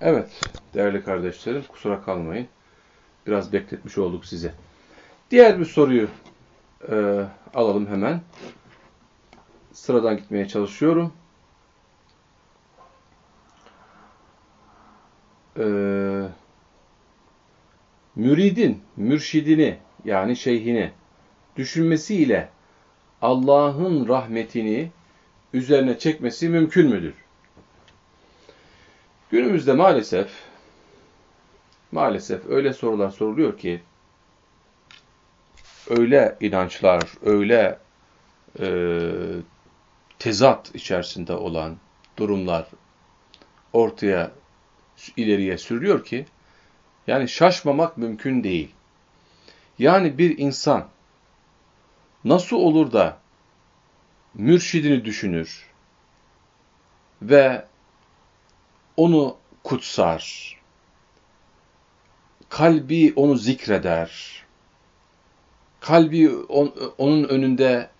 Evet, değerli kardeşlerim, kusura kalmayın. Biraz bekletmiş olduk size. Diğer bir soruyu e, alalım hemen. Sıradan gitmeye çalışıyorum. E, müridin, mürşidini yani şeyhini düşünmesiyle Allah'ın rahmetini üzerine çekmesi mümkün müdür? Günümüzde maalesef maalesef öyle sorular soruluyor ki öyle inançlar, öyle e, tezat içerisinde olan durumlar ortaya ileriye sürüyor ki yani şaşmamak mümkün değil. Yani bir insan nasıl olur da mürşidini düşünür ve onu kutsar, kalbi onu zikreder, kalbi on, onun önünde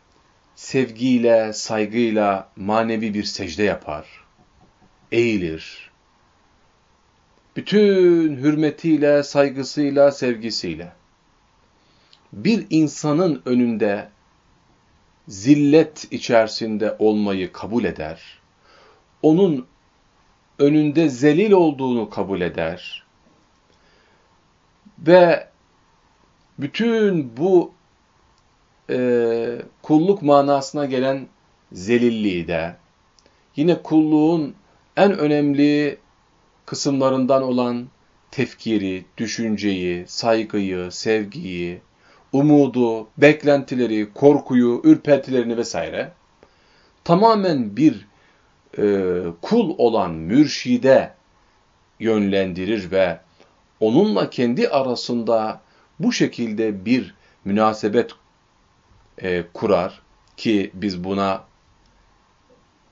sevgiyle, saygıyla manevi bir secde yapar, eğilir. Bütün hürmetiyle, saygısıyla, sevgisiyle. Bir insanın önünde zillet içerisinde olmayı kabul eder. Onun önünde zelil olduğunu kabul eder. Ve bütün bu e, kulluk manasına gelen zelilliği de, yine kulluğun en önemli kısımlarından olan tefkiri, düşünceyi, saygıyı, sevgiyi, umudu, beklentileri, korkuyu, ürpertilerini vesaire tamamen bir e, kul olan mürşide yönlendirir ve onunla kendi arasında bu şekilde bir münasebet e, kurar ki biz buna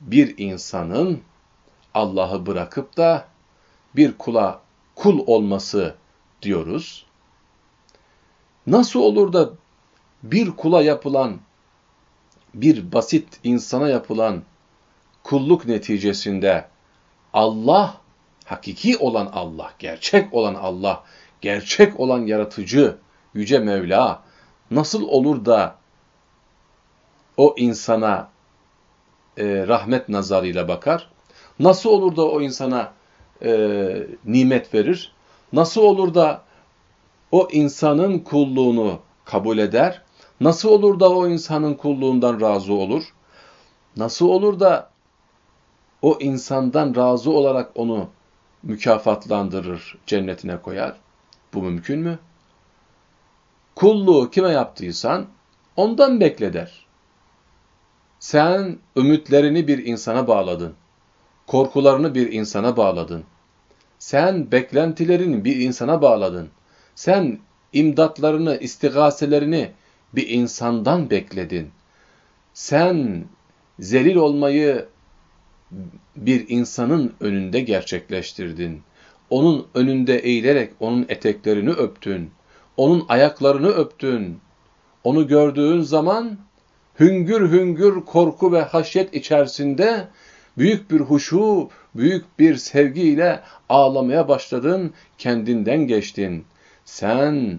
bir insanın Allah'ı bırakıp da bir kula kul olması diyoruz. Nasıl olur da bir kula yapılan, bir basit insana yapılan kulluk neticesinde Allah, hakiki olan Allah, gerçek olan Allah, gerçek olan yaratıcı, yüce Mevla nasıl olur da o insana e, rahmet nazarıyla bakar? Nasıl olur da o insana e, nimet verir? Nasıl olur da o insanın kulluğunu kabul eder? Nasıl olur da o insanın kulluğundan razı olur? Nasıl olur da o insandan razı olarak onu mükafatlandırır, cennetine koyar? Bu mümkün mü? Kulluğu kime yaptıysan ondan bekle der. Sen ümitlerini bir insana bağladın. Korkularını bir insana bağladın. Sen beklentilerini bir insana bağladın. Sen imdatlarını, istigaselerini bir insandan bekledin. Sen zelil olmayı bir insanın önünde gerçekleştirdin. Onun önünde eğilerek onun eteklerini öptün. Onun ayaklarını öptün. Onu gördüğün zaman hüngür hüngür korku ve haşyet içerisinde büyük bir huşu, büyük bir sevgiyle ağlamaya başladın, kendinden geçtin. Sen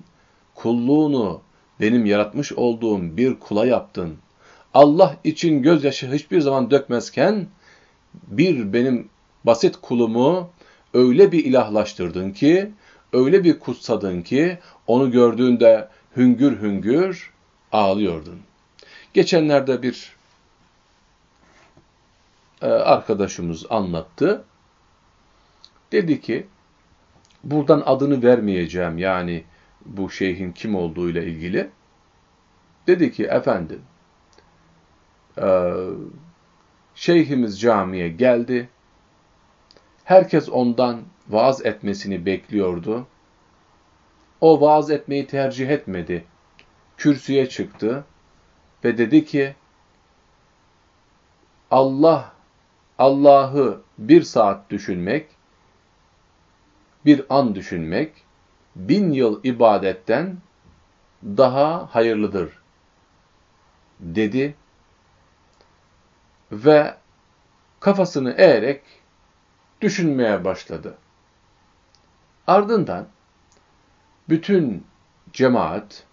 kulluğunu benim yaratmış olduğum bir kula yaptın. Allah için gözyaşı hiçbir zaman dökmezken bir benim basit kulumu öyle bir ilahlaştırdın ki, öyle bir kutsadın ki onu gördüğünde hüngür hüngür ağlıyordun. Geçenlerde bir e, arkadaşımız anlattı. Dedi ki, buradan adını vermeyeceğim yani bu şeyhin kim olduğuyla ilgili. Dedi ki, efendim, e, şeyhimiz camiye geldi. Herkes ondan vaaz etmesini bekliyordu. O vaaz etmeyi tercih etmedi. Kürsüye çıktı ve dedi ki, Allah, Allah'ı bir saat düşünmek, bir an düşünmek, bin yıl ibadetten daha hayırlıdır, dedi ve kafasını eğerek düşünmeye başladı. Ardından bütün cemaat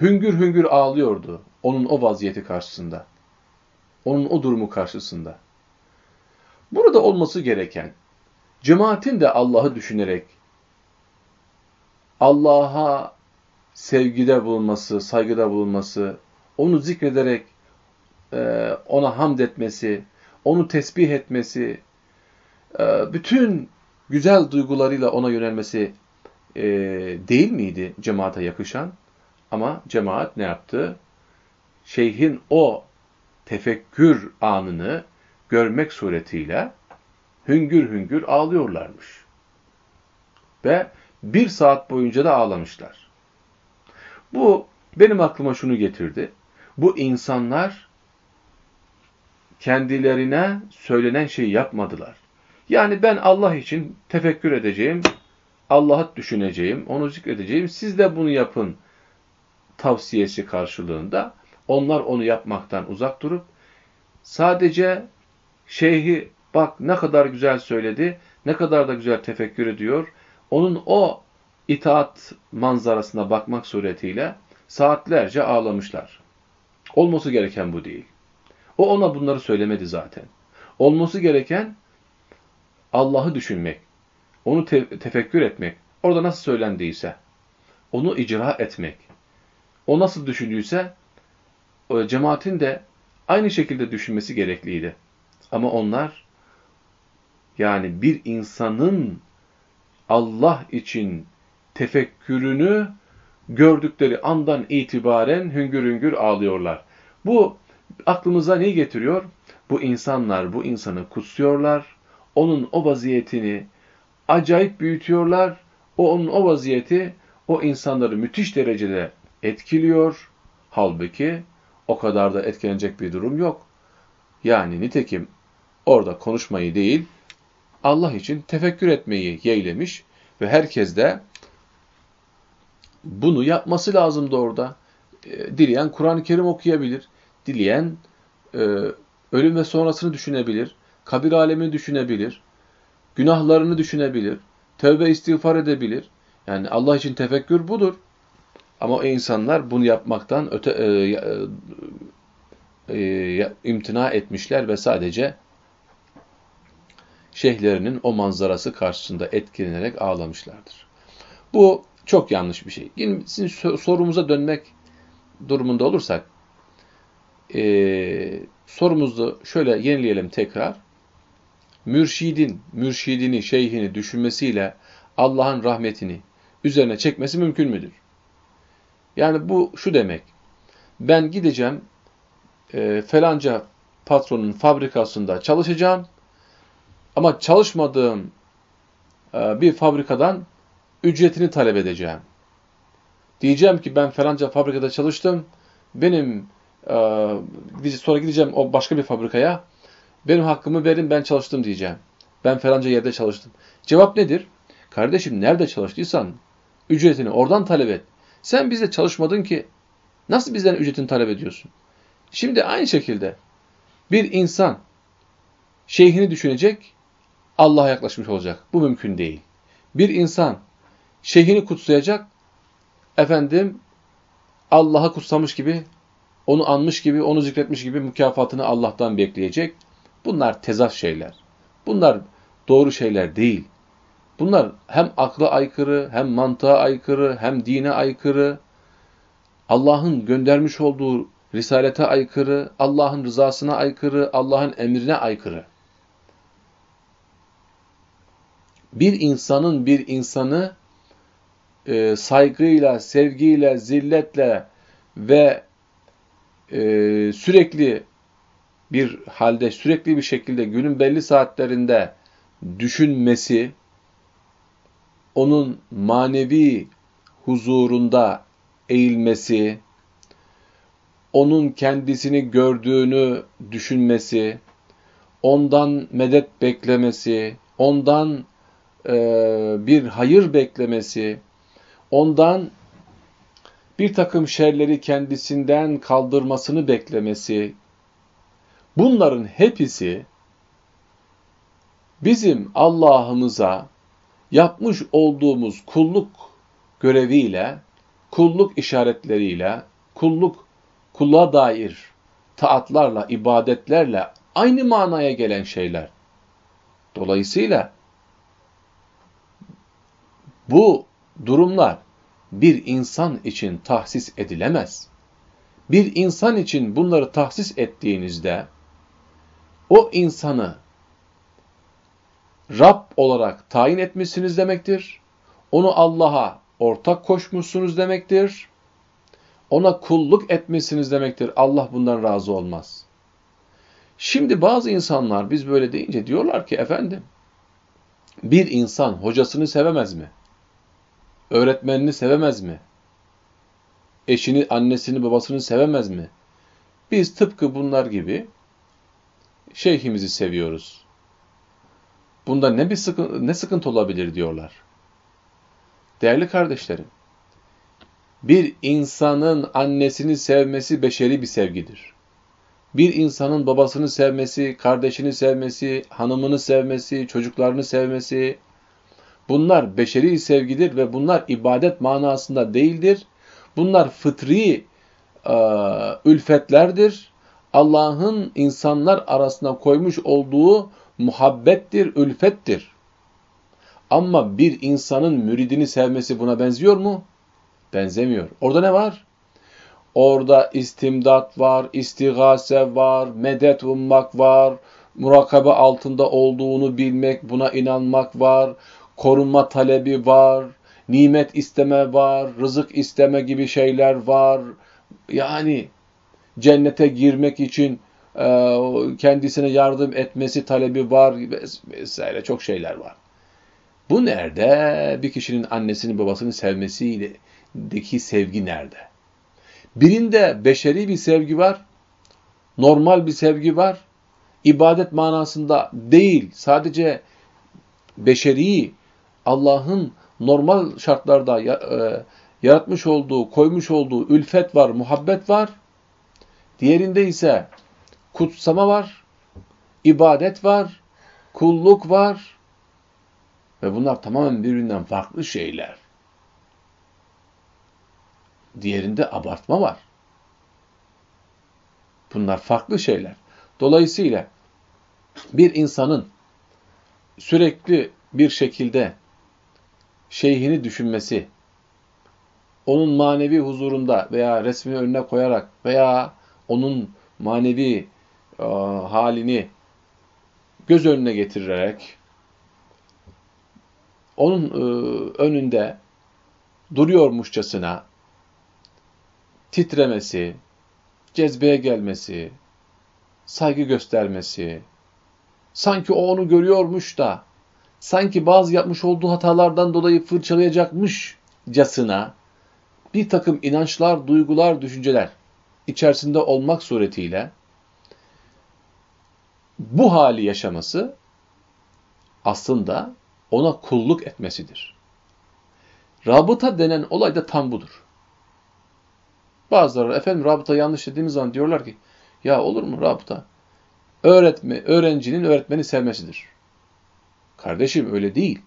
hüngür hüngür ağlıyordu onun o vaziyeti karşısında. Onun o durumu karşısında. Burada olması gereken cemaatin de Allah'ı düşünerek Allah'a sevgide bulunması, saygıda bulunması, onu zikrederek ona hamd etmesi, onu tesbih etmesi, e, bütün güzel duygularıyla ona yönelmesi e, değil miydi cemaate yakışan? Ama cemaat ne yaptı? Şeyhin o tefekkür anını görmek suretiyle hüngür hüngür ağlıyorlarmış. Ve bir saat boyunca da ağlamışlar. Bu benim aklıma şunu getirdi. Bu insanlar kendilerine söylenen şeyi yapmadılar. Yani ben Allah için tefekkür edeceğim, Allah'ı düşüneceğim, onu zikredeceğim, siz de bunu yapın tavsiyesi karşılığında onlar onu yapmaktan uzak durup sadece şeyhi bak ne kadar güzel söyledi, ne kadar da güzel tefekkür ediyor, onun o itaat manzarasına bakmak suretiyle saatlerce ağlamışlar. Olması gereken bu değil. O ona bunları söylemedi zaten. Olması gereken Allah'ı düşünmek, onu te tefekkür etmek, orada nasıl söylendiyse, onu icra etmek. O nasıl düşündüyse, cemaatin de aynı şekilde düşünmesi gerekliydi. Ama onlar, yani bir insanın Allah için tefekkürünü gördükleri andan itibaren hüngür hüngür ağlıyorlar. Bu aklımıza ne getiriyor? Bu insanlar bu insanı kutsuyorlar. Onun o vaziyetini acayip büyütüyorlar. O onun o vaziyeti o insanları müthiş derecede etkiliyor. Halbuki o kadar da etkilenecek bir durum yok. Yani nitekim orada konuşmayı değil, Allah için tefekkür etmeyi yeğlemiş ve herkes de bunu yapması lazımdı orada. E, dileyen Kur'an-ı Kerim okuyabilir. Dileyen e, ölüm ve sonrasını düşünebilir. Kabir alemini düşünebilir. Günahlarını düşünebilir. Tövbe istiğfar edebilir. Yani Allah için tefekkür budur. Ama o insanlar bunu yapmaktan öte e, e, e, imtina etmişler ve sadece şeyhlerinin o manzarası karşısında etkilenerek ağlamışlardır. Bu çok yanlış bir şey. Yine sizin sorumuza dönmek durumunda olursak, e, sorumuzu şöyle yenileyelim tekrar. Mürşidin, mürşidini, şeyhini düşünmesiyle Allah'ın rahmetini üzerine çekmesi mümkün müdür? Yani bu şu demek. Ben gideceğim e, falanca patronun fabrikasında çalışacağım ama çalışmadığım e, bir fabrikadan ücretini talep edeceğim. Diyeceğim ki ben falanca fabrikada çalıştım. Benim e, sonra gideceğim o başka bir fabrikaya. Benim hakkımı verin ben çalıştım diyeceğim. Ben falanca yerde çalıştım. Cevap nedir? Kardeşim nerede çalıştıysan ücretini oradan talep et. Sen bizde çalışmadın ki nasıl bizden ücretini talep ediyorsun? Şimdi aynı şekilde bir insan şeyhini düşünecek, Allah'a yaklaşmış olacak. Bu mümkün değil. Bir insan şeyhini kutsayacak, efendim Allah'ı kutsamış gibi, onu anmış gibi, onu zikretmiş gibi mükafatını Allah'tan bekleyecek. Bunlar tezat şeyler. Bunlar doğru şeyler değil. Bunlar hem akla aykırı, hem mantığa aykırı, hem dine aykırı. Allah'ın göndermiş olduğu risalete aykırı, Allah'ın rızasına aykırı, Allah'ın emrine aykırı. Bir insanın bir insanı e, saygıyla, sevgiyle, zilletle ve e, sürekli bir halde, sürekli bir şekilde günün belli saatlerinde düşünmesi, onun manevi huzurunda eğilmesi, onun kendisini gördüğünü düşünmesi, ondan medet beklemesi, ondan e, bir hayır beklemesi, ondan bir takım şerleri kendisinden kaldırmasını beklemesi, bunların hepsi bizim Allah'ımıza yapmış olduğumuz kulluk göreviyle, kulluk işaretleriyle, kulluk kulluğa dair taatlarla, ibadetlerle aynı manaya gelen şeyler. Dolayısıyla bu durumlar bir insan için tahsis edilemez. Bir insan için bunları tahsis ettiğinizde o insanı Rab olarak tayin etmişsiniz demektir. Onu Allah'a ortak koşmuşsunuz demektir. Ona kulluk etmişsiniz demektir. Allah bundan razı olmaz. Şimdi bazı insanlar biz böyle deyince diyorlar ki efendim bir insan hocasını sevemez mi? Öğretmenini sevemez mi? Eşini, annesini, babasını sevemez mi? Biz tıpkı bunlar gibi şeyhimizi seviyoruz. Bunda ne bir sıkıntı, ne sıkıntı olabilir diyorlar. Değerli kardeşlerim, bir insanın annesini sevmesi beşeri bir sevgidir. Bir insanın babasını sevmesi, kardeşini sevmesi, hanımını sevmesi, çocuklarını sevmesi, bunlar beşeri sevgidir ve bunlar ibadet manasında değildir. Bunlar fıtri e, ülfetlerdir. Allah'ın insanlar arasında koymuş olduğu muhabbettir, ülfettir. Ama bir insanın müridini sevmesi buna benziyor mu? Benzemiyor. Orada ne var? Orada istimdat var, istigase var, medet ummak var, murakabe altında olduğunu bilmek, buna inanmak var, korunma talebi var, nimet isteme var, rızık isteme gibi şeyler var. Yani cennete girmek için e, kendisine yardım etmesi talebi var vesaire çok şeyler var. Bu nerede? Bir kişinin annesini babasını sevmesiydeki sevgi nerede? Birinde beşeri bir sevgi var, normal bir sevgi var, ibadet manasında değil, sadece beşeri, Allah'ın normal şartlarda e, yaratmış olduğu, koymuş olduğu ülfet var, muhabbet var. Diğerinde ise kutsama var, ibadet var, kulluk var ve bunlar tamamen birbirinden farklı şeyler. Diğerinde abartma var. Bunlar farklı şeyler. Dolayısıyla bir insanın sürekli bir şekilde şeyhini düşünmesi, onun manevi huzurunda veya resmi önüne koyarak veya onun manevi e, halini göz önüne getirerek onun e, önünde duruyormuşçasına titremesi, cezbeye gelmesi, saygı göstermesi, sanki o onu görüyormuş da, sanki bazı yapmış olduğu hatalardan dolayı fırçalayacakmışcasına bir takım inançlar, duygular, düşünceler içerisinde olmak suretiyle bu hali yaşaması aslında ona kulluk etmesidir. Rabıta denen olay da tam budur. Bazıları efendim rabıta yanlış dediğimiz zaman diyorlar ki ya olur mu rabıta? Öğretme, öğrencinin öğretmeni sevmesidir. Kardeşim öyle değil.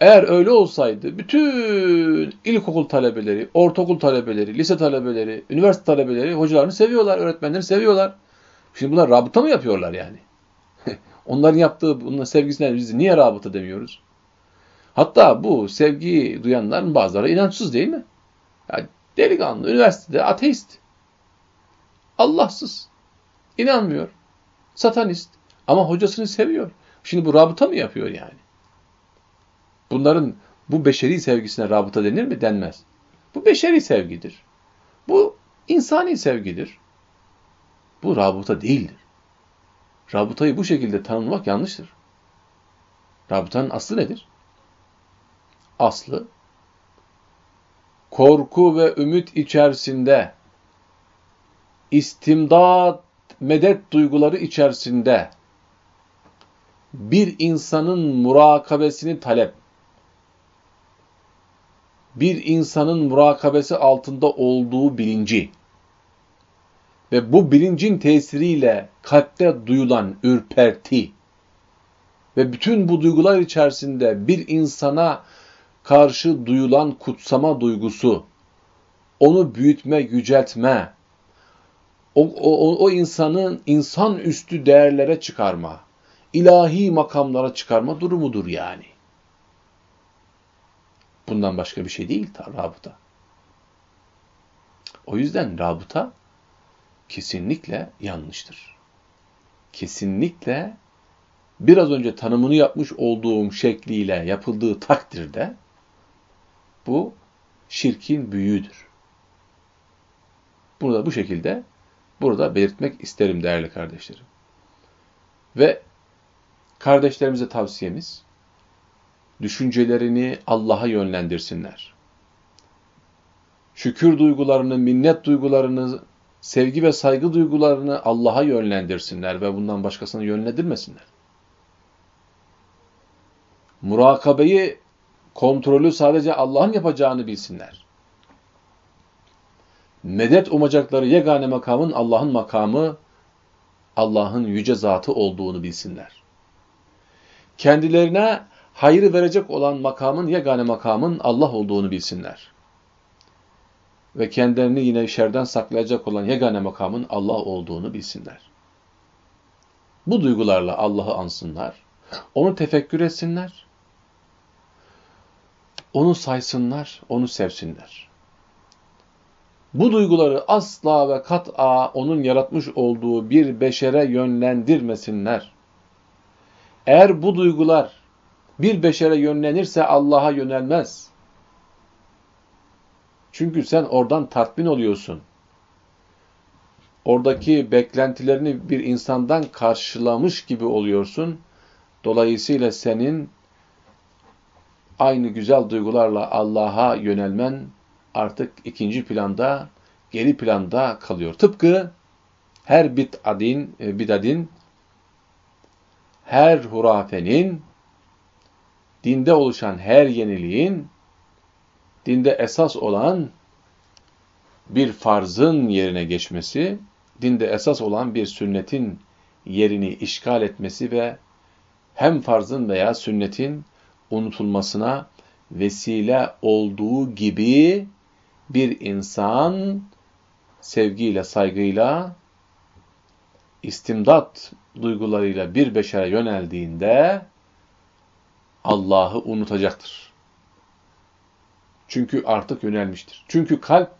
Eğer öyle olsaydı bütün ilkokul talebeleri, ortaokul talebeleri, lise talebeleri, üniversite talebeleri hocalarını seviyorlar, öğretmenleri seviyorlar. Şimdi bunlar rabıta mı yapıyorlar yani? Onların yaptığı bunun sevgisine biz niye rabıta demiyoruz? Hatta bu sevgiyi duyanların bazıları inançsız değil mi? Yani delikanlı, üniversitede ateist. Allahsız. inanmıyor. Satanist. Ama hocasını seviyor. Şimdi bu rabıta mı yapıyor yani? Bunların bu beşeri sevgisine rabıta denir mi? Denmez. Bu beşeri sevgidir. Bu insani sevgidir. Bu rabıta değildir. Rabıtayı bu şekilde tanımlamak yanlıştır. Rabıtanın aslı nedir? Aslı, korku ve ümit içerisinde, istimdat, medet duyguları içerisinde, bir insanın murakabesini talep, bir insanın murakabesi altında olduğu bilinci. Ve bu bilincin tesiriyle kalpte duyulan ürperti. Ve bütün bu duygular içerisinde bir insana karşı duyulan kutsama duygusu, onu büyütme, yüceltme, o, o, o insanın insan üstü değerlere çıkarma, ilahi makamlara çıkarma durumudur yani. Bundan başka bir şey değil rabıta. O yüzden rabıta kesinlikle yanlıştır. Kesinlikle biraz önce tanımını yapmış olduğum şekliyle yapıldığı takdirde bu şirkin büyüğüdür. Bunu da bu şekilde burada belirtmek isterim değerli kardeşlerim. Ve kardeşlerimize tavsiyemiz düşüncelerini Allah'a yönlendirsinler. Şükür duygularını, minnet duygularını, sevgi ve saygı duygularını Allah'a yönlendirsinler ve bundan başkasına yönlendirmesinler. Murakabeyi, kontrolü sadece Allah'ın yapacağını bilsinler. Medet umacakları yegane makamın Allah'ın makamı, Allah'ın yüce zatı olduğunu bilsinler. Kendilerine hayrı verecek olan makamın, yegane makamın Allah olduğunu bilsinler. Ve kendilerini yine şerden saklayacak olan yegane makamın Allah olduğunu bilsinler. Bu duygularla Allah'ı ansınlar, onu tefekkür etsinler, onu saysınlar, onu sevsinler. Bu duyguları asla ve kat'a onun yaratmış olduğu bir beşere yönlendirmesinler. Eğer bu duygular bir beşere yönlenirse Allah'a yönelmez. Çünkü sen oradan tatmin oluyorsun. Oradaki beklentilerini bir insandan karşılamış gibi oluyorsun. Dolayısıyla senin aynı güzel duygularla Allah'a yönelmen artık ikinci planda, geri planda kalıyor. Tıpkı her bid'adin, e, bid'adin, her hurafenin, dinde oluşan her yeniliğin, dinde esas olan bir farzın yerine geçmesi, dinde esas olan bir sünnetin yerini işgal etmesi ve hem farzın veya sünnetin unutulmasına vesile olduğu gibi bir insan sevgiyle, saygıyla, istimdat duygularıyla bir beşere yöneldiğinde Allah'ı unutacaktır. Çünkü artık yönelmiştir. Çünkü kalp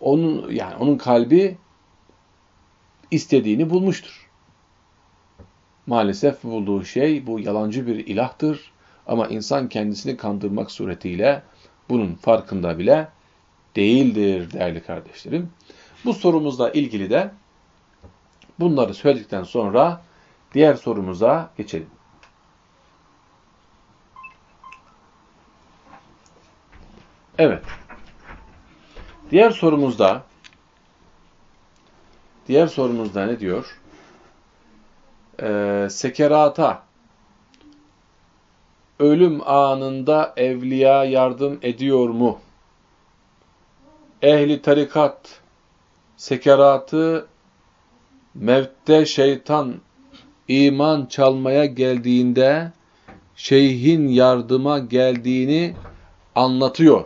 onun yani onun kalbi istediğini bulmuştur. Maalesef bulduğu şey bu yalancı bir ilahtır ama insan kendisini kandırmak suretiyle bunun farkında bile değildir değerli kardeşlerim. Bu sorumuzla ilgili de bunları söyledikten sonra diğer sorumuza geçelim. Evet. Diğer sorumuzda diğer sorumuzda ne diyor? Ee, sekerata ölüm anında evliya yardım ediyor mu? Ehli tarikat sekeratı mevtte şeytan iman çalmaya geldiğinde şeyhin yardıma geldiğini anlatıyor.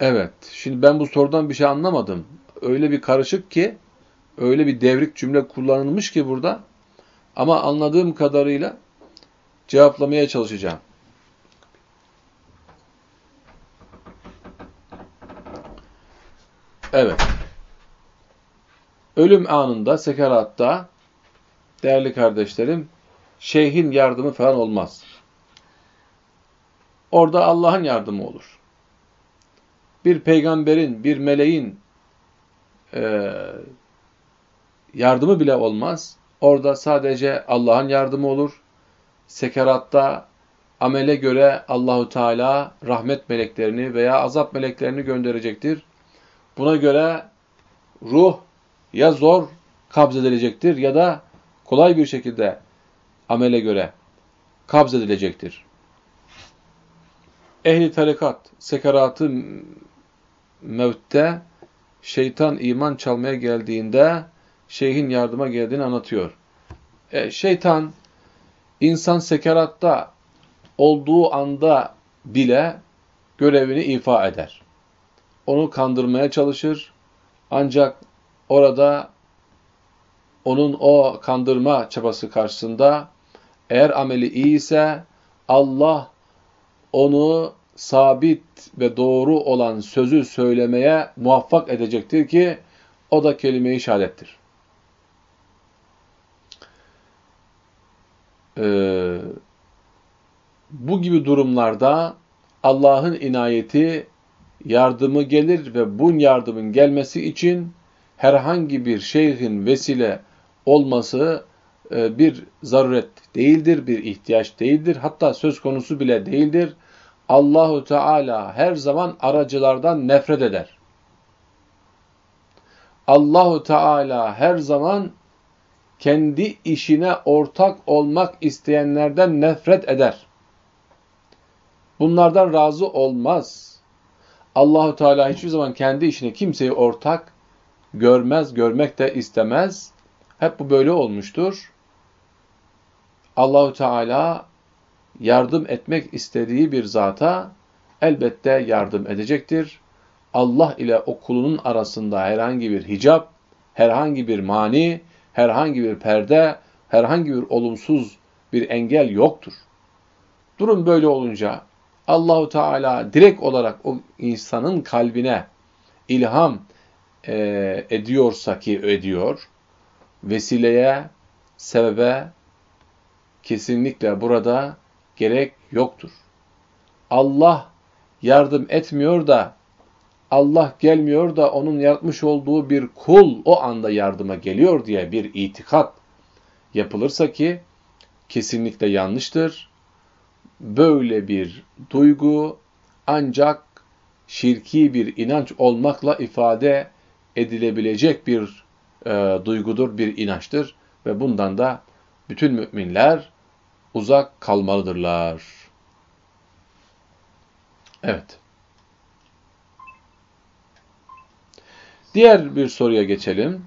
Evet. Şimdi ben bu sorudan bir şey anlamadım. Öyle bir karışık ki, öyle bir devrik cümle kullanılmış ki burada. Ama anladığım kadarıyla cevaplamaya çalışacağım. Evet. Ölüm anında, sekeratta, değerli kardeşlerim, şeyhin yardımı falan olmaz. Orada Allah'ın yardımı olur bir peygamberin, bir meleğin e, yardımı bile olmaz. Orada sadece Allah'ın yardımı olur. Sekeratta amele göre Allahu Teala rahmet meleklerini veya azap meleklerini gönderecektir. Buna göre ruh ya zor kabzedilecektir ya da kolay bir şekilde amele göre kabzedilecektir. Ehli tarikat sekaratı mevtte şeytan iman çalmaya geldiğinde şeyhin yardıma geldiğini anlatıyor. E, şeytan insan sekeratta olduğu anda bile görevini ifa eder. Onu kandırmaya çalışır. Ancak orada onun o kandırma çabası karşısında eğer ameli iyi ise Allah onu sabit ve doğru olan sözü söylemeye muvaffak edecektir ki o da kelime-i şehadettir. Ee, bu gibi durumlarda Allah'ın inayeti yardımı gelir ve bu yardımın gelmesi için herhangi bir şeyhin vesile olması e, bir zaruret değildir, bir ihtiyaç değildir. Hatta söz konusu bile değildir. Allahu Teala her zaman aracılardan nefret eder. Allahu Teala her zaman kendi işine ortak olmak isteyenlerden nefret eder. Bunlardan razı olmaz. Allahu Teala hiçbir zaman kendi işine kimseyi ortak görmez, görmek de istemez. Hep bu böyle olmuştur. Allahu Teala yardım etmek istediği bir zata elbette yardım edecektir. Allah ile o kulunun arasında herhangi bir hicap, herhangi bir mani, herhangi bir perde, herhangi bir olumsuz bir engel yoktur. Durum böyle olunca Allahu Teala direkt olarak o insanın kalbine ilham e, ediyorsa ki ediyor, vesileye, sebebe kesinlikle burada gerek yoktur. Allah yardım etmiyor da, Allah gelmiyor da onun yaratmış olduğu bir kul o anda yardıma geliyor diye bir itikat yapılırsa ki kesinlikle yanlıştır. Böyle bir duygu ancak şirki bir inanç olmakla ifade edilebilecek bir e, duygudur, bir inançtır ve bundan da bütün müminler uzak kalmalıdırlar. Evet. Diğer bir soruya geçelim.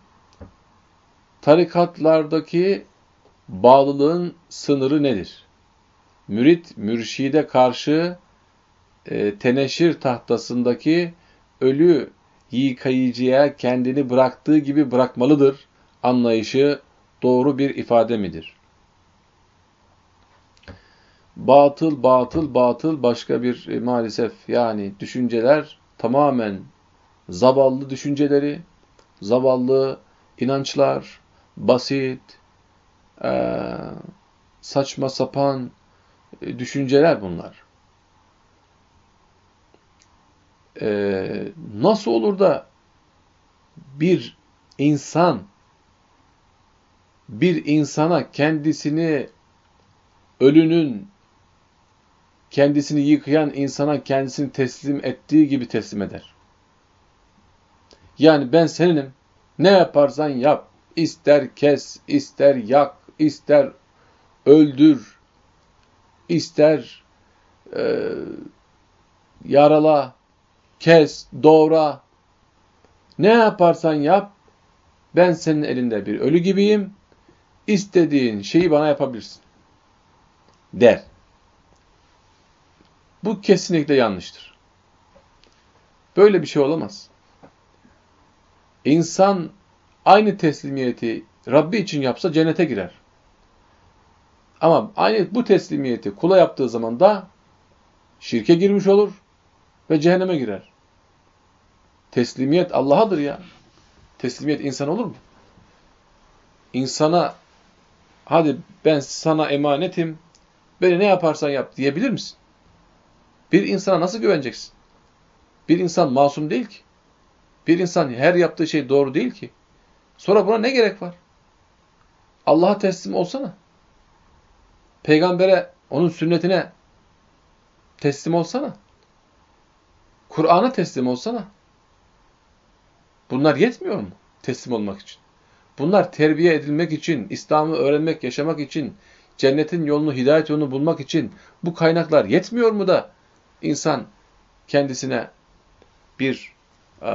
Tarikatlardaki bağlılığın sınırı nedir? Mürit, mürşide karşı e, teneşir tahtasındaki ölü yıkayıcıya kendini bıraktığı gibi bırakmalıdır anlayışı doğru bir ifade midir? Batıl, batıl, batıl başka bir e, maalesef yani düşünceler tamamen zavallı düşünceleri, zavallı inançlar, basit, e, saçma sapan düşünceler bunlar. E, nasıl olur da bir insan bir insana kendisini ölünün kendisini yıkayan insana kendisini teslim ettiği gibi teslim eder. Yani ben seninim. Ne yaparsan yap. İster kes, ister yak, ister öldür, ister e, yarala, kes, doğra. Ne yaparsan yap, ben senin elinde bir ölü gibiyim. İstediğin şeyi bana yapabilirsin. Der. Bu kesinlikle yanlıştır. Böyle bir şey olamaz. İnsan aynı teslimiyeti Rabbi için yapsa cennete girer. Ama aynı bu teslimiyeti kula yaptığı zaman da şirke girmiş olur ve cehenneme girer. Teslimiyet Allah'adır ya. Teslimiyet insan olur mu? İnsana hadi ben sana emanetim, beni ne yaparsan yap diyebilir misin? Bir insana nasıl güveneceksin? Bir insan masum değil ki. Bir insan her yaptığı şey doğru değil ki. Sonra buna ne gerek var? Allah'a teslim olsana. Peygambere, onun sünnetine teslim olsana. Kur'an'a teslim olsana. Bunlar yetmiyor mu teslim olmak için? Bunlar terbiye edilmek için, İslam'ı öğrenmek, yaşamak için, cennetin yolunu, hidayet yolunu bulmak için bu kaynaklar yetmiyor mu da insan kendisine bir e,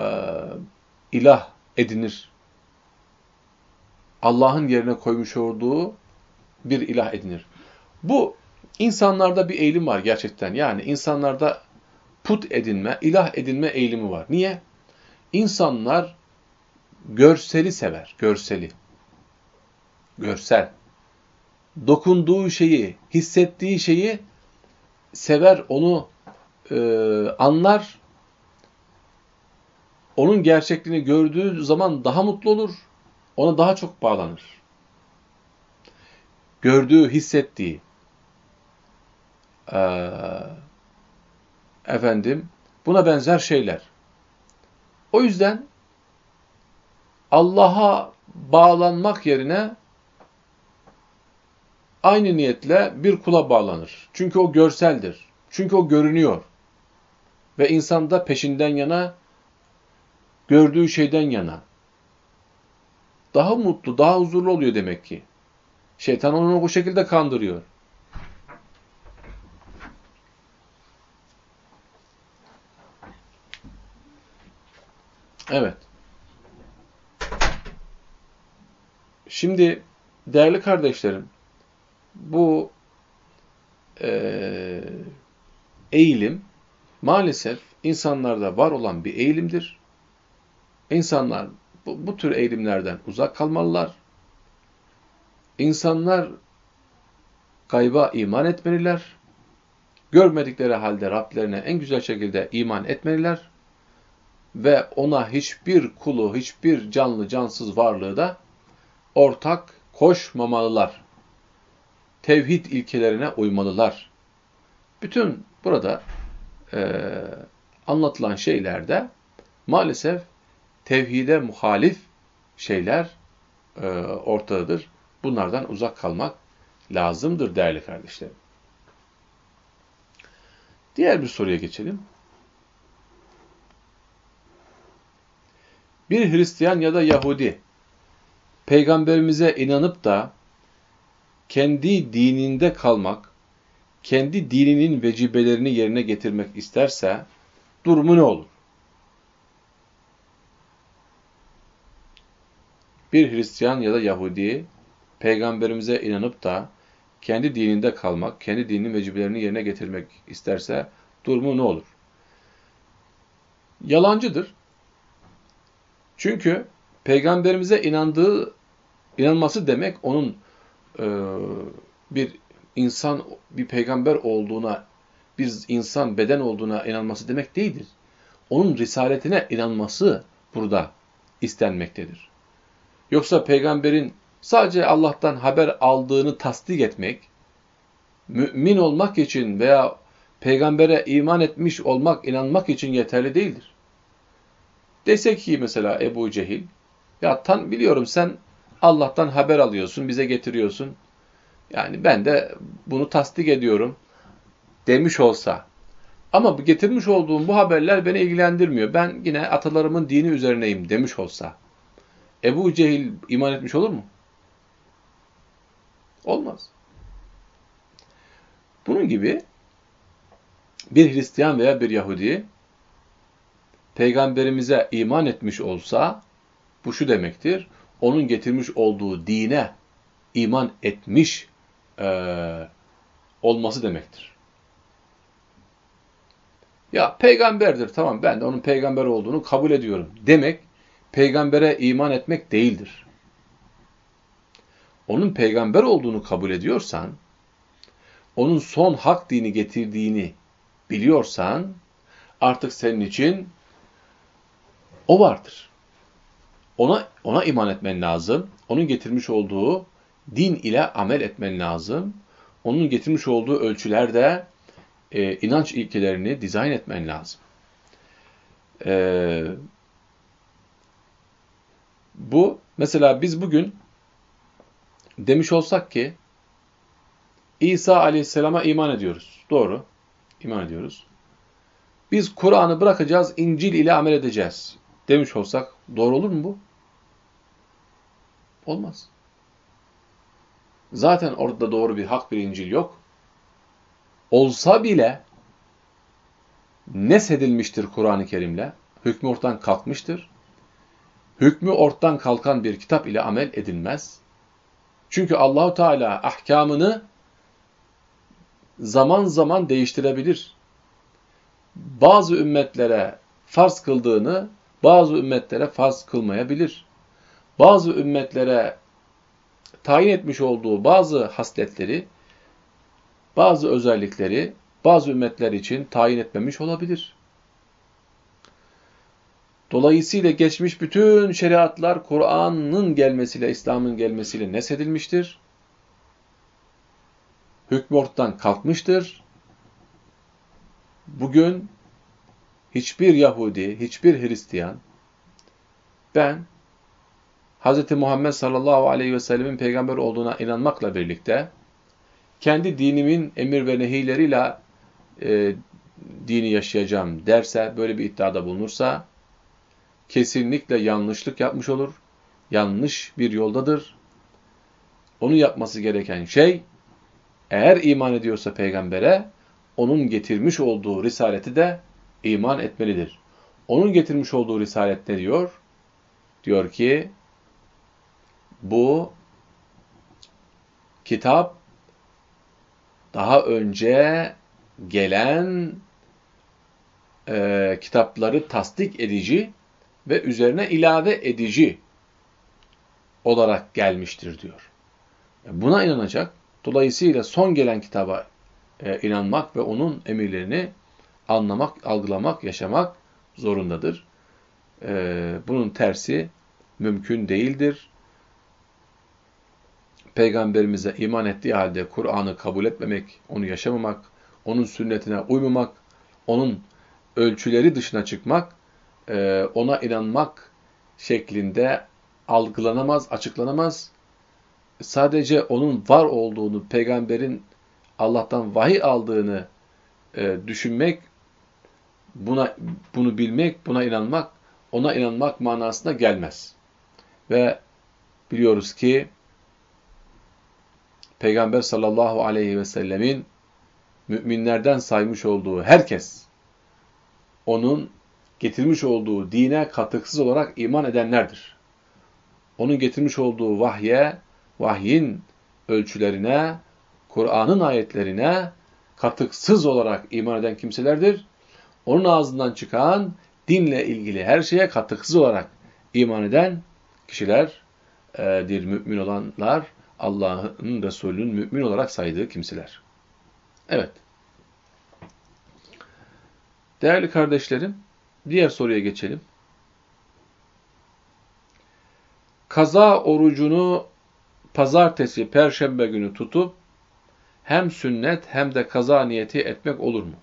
ilah edinir. Allah'ın yerine koymuş olduğu bir ilah edinir. Bu insanlarda bir eğilim var gerçekten. Yani insanlarda put edinme, ilah edinme eğilimi var. Niye? İnsanlar görseli sever, görseli. Görsel. Dokunduğu şeyi, hissettiği şeyi sever, onu e, anlar. Onun gerçekliğini gördüğü zaman daha mutlu olur. Ona daha çok bağlanır. Gördüğü, hissettiği. Ee, efendim, buna benzer şeyler. O yüzden Allah'a bağlanmak yerine aynı niyetle bir kula bağlanır. Çünkü o görseldir. Çünkü o görünüyor. Ve insan da peşinden yana, gördüğü şeyden yana. Daha mutlu, daha huzurlu oluyor demek ki. Şeytan onu o şekilde kandırıyor. Evet. Şimdi değerli kardeşlerim, bu e, eğilim maalesef insanlarda var olan bir eğilimdir. İnsanlar bu, bu tür eğilimlerden uzak kalmalılar. İnsanlar gayba iman etmeliler. Görmedikleri halde Rablerine en güzel şekilde iman etmeliler. Ve ona hiçbir kulu, hiçbir canlı, cansız varlığı da ortak koşmamalılar. Tevhid ilkelerine uymalılar. Bütün burada e, anlatılan şeylerde maalesef tevhide muhalif şeyler e, ortadadır. Bunlardan uzak kalmak lazımdır değerli kardeşlerim. Diğer bir soruya geçelim. Bir Hristiyan ya da Yahudi peygamberimize inanıp da kendi dininde kalmak, kendi dininin vecibelerini yerine getirmek isterse durumu ne olur? Bir Hristiyan ya da Yahudi peygamberimize inanıp da kendi dininde kalmak, kendi dininin vecibelerini yerine getirmek isterse durumu ne olur? Yalancıdır. Çünkü peygamberimize inandığı, inanması demek onun e, bir insan, bir peygamber olduğuna, bir insan beden olduğuna inanması demek değildir. Onun risaletine inanması burada istenmektedir. Yoksa peygamberin sadece Allah'tan haber aldığını tasdik etmek, mümin olmak için veya peygambere iman etmiş olmak, inanmak için yeterli değildir. Desek ki mesela Ebu Cehil, ya tan biliyorum sen Allah'tan haber alıyorsun, bize getiriyorsun. Yani ben de bunu tasdik ediyorum demiş olsa. Ama getirmiş olduğum bu haberler beni ilgilendirmiyor. Ben yine atalarımın dini üzerineyim demiş olsa. Ebu Cehil iman etmiş olur mu? Olmaz. Bunun gibi bir Hristiyan veya bir Yahudi peygamberimize iman etmiş olsa bu şu demektir. Onun getirmiş olduğu dine iman etmiş e, olması demektir. Ya peygamberdir tamam ben de onun peygamber olduğunu kabul ediyorum demek peygambere iman etmek değildir. Onun peygamber olduğunu kabul ediyorsan, onun son hak dini getirdiğini biliyorsan, artık senin için o vardır. Ona, ona iman etmen lazım. Onun getirmiş olduğu din ile amel etmen lazım. Onun getirmiş olduğu ölçülerde e, inanç ilkelerini dizayn etmen lazım. E, bu mesela biz bugün demiş olsak ki İsa aleyhisselama iman ediyoruz. Doğru. İman ediyoruz. Biz Kur'an'ı bırakacağız, İncil ile amel edeceğiz. Demiş olsak doğru olur mu bu? Olmaz. Zaten orada doğru bir hak bir İncil yok. Olsa bile nesedilmiştir Kur'an-ı Kerim'le. Hükmü ortadan kalkmıştır. hükmü ortadan kalkan bir kitap ile amel edilmez. Çünkü Allahu Teala ahkamını zaman zaman değiştirebilir. Bazı ümmetlere farz kıldığını bazı ümmetlere farz kılmayabilir. Bazı ümmetlere tayin etmiş olduğu bazı hasletleri, bazı özellikleri bazı ümmetler için tayin etmemiş olabilir. Dolayısıyla geçmiş bütün şeriatlar Kur'an'ın gelmesiyle, İslam'ın gelmesiyle nesedilmiştir. Hükmü ortadan kalkmıştır. Bugün hiçbir Yahudi, hiçbir Hristiyan ben Hz. Muhammed sallallahu aleyhi ve sellemin peygamber olduğuna inanmakla birlikte kendi dinimin emir ve nehileriyle e, dini yaşayacağım derse, böyle bir iddiada bulunursa kesinlikle yanlışlık yapmış olur. Yanlış bir yoldadır. Onun yapması gereken şey, eğer iman ediyorsa peygambere, onun getirmiş olduğu risaleti de iman etmelidir. Onun getirmiş olduğu risalet ne diyor? Diyor ki, bu kitap daha önce gelen e, kitapları tasdik edici ve üzerine ilave edici olarak gelmiştir diyor. Buna inanacak. Dolayısıyla son gelen kitaba e, inanmak ve onun emirlerini anlamak, algılamak, yaşamak zorundadır. E, bunun tersi mümkün değildir. Peygamberimize iman ettiği halde Kur'an'ı kabul etmemek, onu yaşamamak, onun sünnetine uymamak, onun ölçüleri dışına çıkmak, e, ona inanmak şeklinde algılanamaz, açıklanamaz. Sadece onun var olduğunu, peygamberin Allah'tan vahiy aldığını e, düşünmek, buna bunu bilmek, buna inanmak, ona inanmak manasına gelmez. Ve biliyoruz ki Peygamber sallallahu aleyhi ve sellemin müminlerden saymış olduğu herkes, onun getirmiş olduğu dine katıksız olarak iman edenlerdir. Onun getirmiş olduğu vahye, vahyin ölçülerine, Kur'an'ın ayetlerine katıksız olarak iman eden kimselerdir. Onun ağzından çıkan dinle ilgili her şeye katıksız olarak iman eden kişilerdir, mümin olanlar, Allah'ın Resulü'nün mümin olarak saydığı kimseler. Evet. Değerli kardeşlerim, diğer soruya geçelim. Kaza orucunu pazartesi, perşembe günü tutup hem sünnet hem de kaza niyeti etmek olur mu?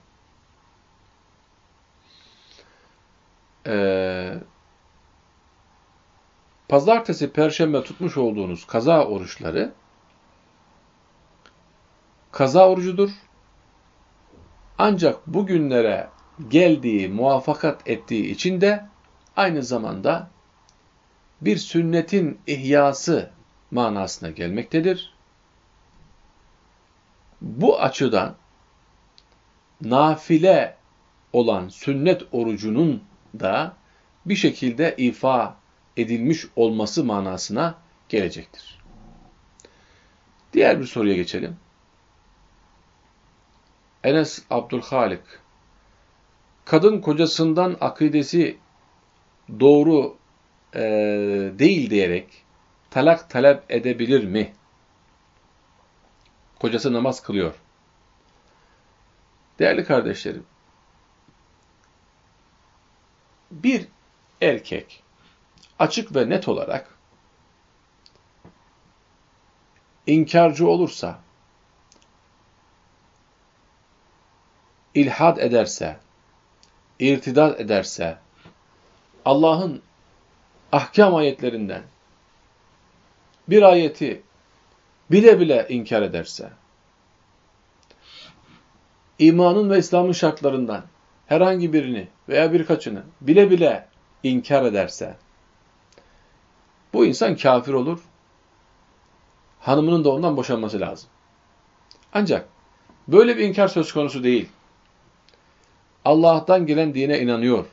Ee, pazartesi, perşembe tutmuş olduğunuz kaza oruçları kaza orucudur. Ancak bugünlere geldiği, muvaffakat ettiği için de aynı zamanda bir sünnetin ihyası manasına gelmektedir. Bu açıdan nafile olan sünnet orucunun da bir şekilde ifa edilmiş olması manasına gelecektir. Diğer bir soruya geçelim. Enes Abdülhalik kadın kocasından akidesi doğru e, değil diyerek talak talep edebilir mi? Kocası namaz kılıyor. Değerli kardeşlerim, bir erkek açık ve net olarak inkarcı olursa, ilhad ederse, irtidat ederse, Allah'ın ahkam ayetlerinden bir ayeti bile bile inkar ederse, imanın ve İslam'ın şartlarından herhangi birini veya birkaçını bile bile inkar ederse, bu insan kafir olur. Hanımının da ondan boşanması lazım. Ancak böyle bir inkar söz konusu değil. Allah'tan gelen dine inanıyor.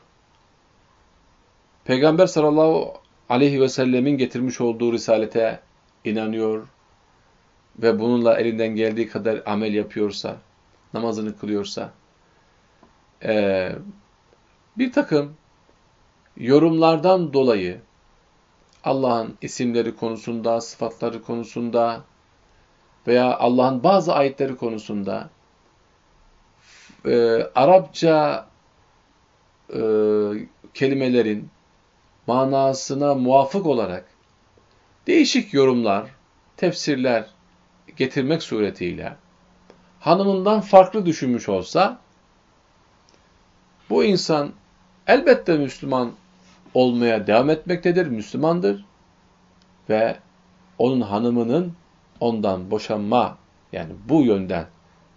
Peygamber sallallahu aleyhi ve sellemin getirmiş olduğu risalete inanıyor ve bununla elinden geldiği kadar amel yapıyorsa, namazını kılıyorsa, e, bir takım yorumlardan dolayı Allah'ın isimleri konusunda, sıfatları konusunda veya Allah'ın bazı ayetleri konusunda e, Arapça e, kelimelerin manasına muvafık olarak değişik yorumlar, tefsirler getirmek suretiyle hanımından farklı düşünmüş olsa bu insan elbette Müslüman olmaya devam etmektedir, Müslümandır ve onun hanımının ondan boşanma yani bu yönden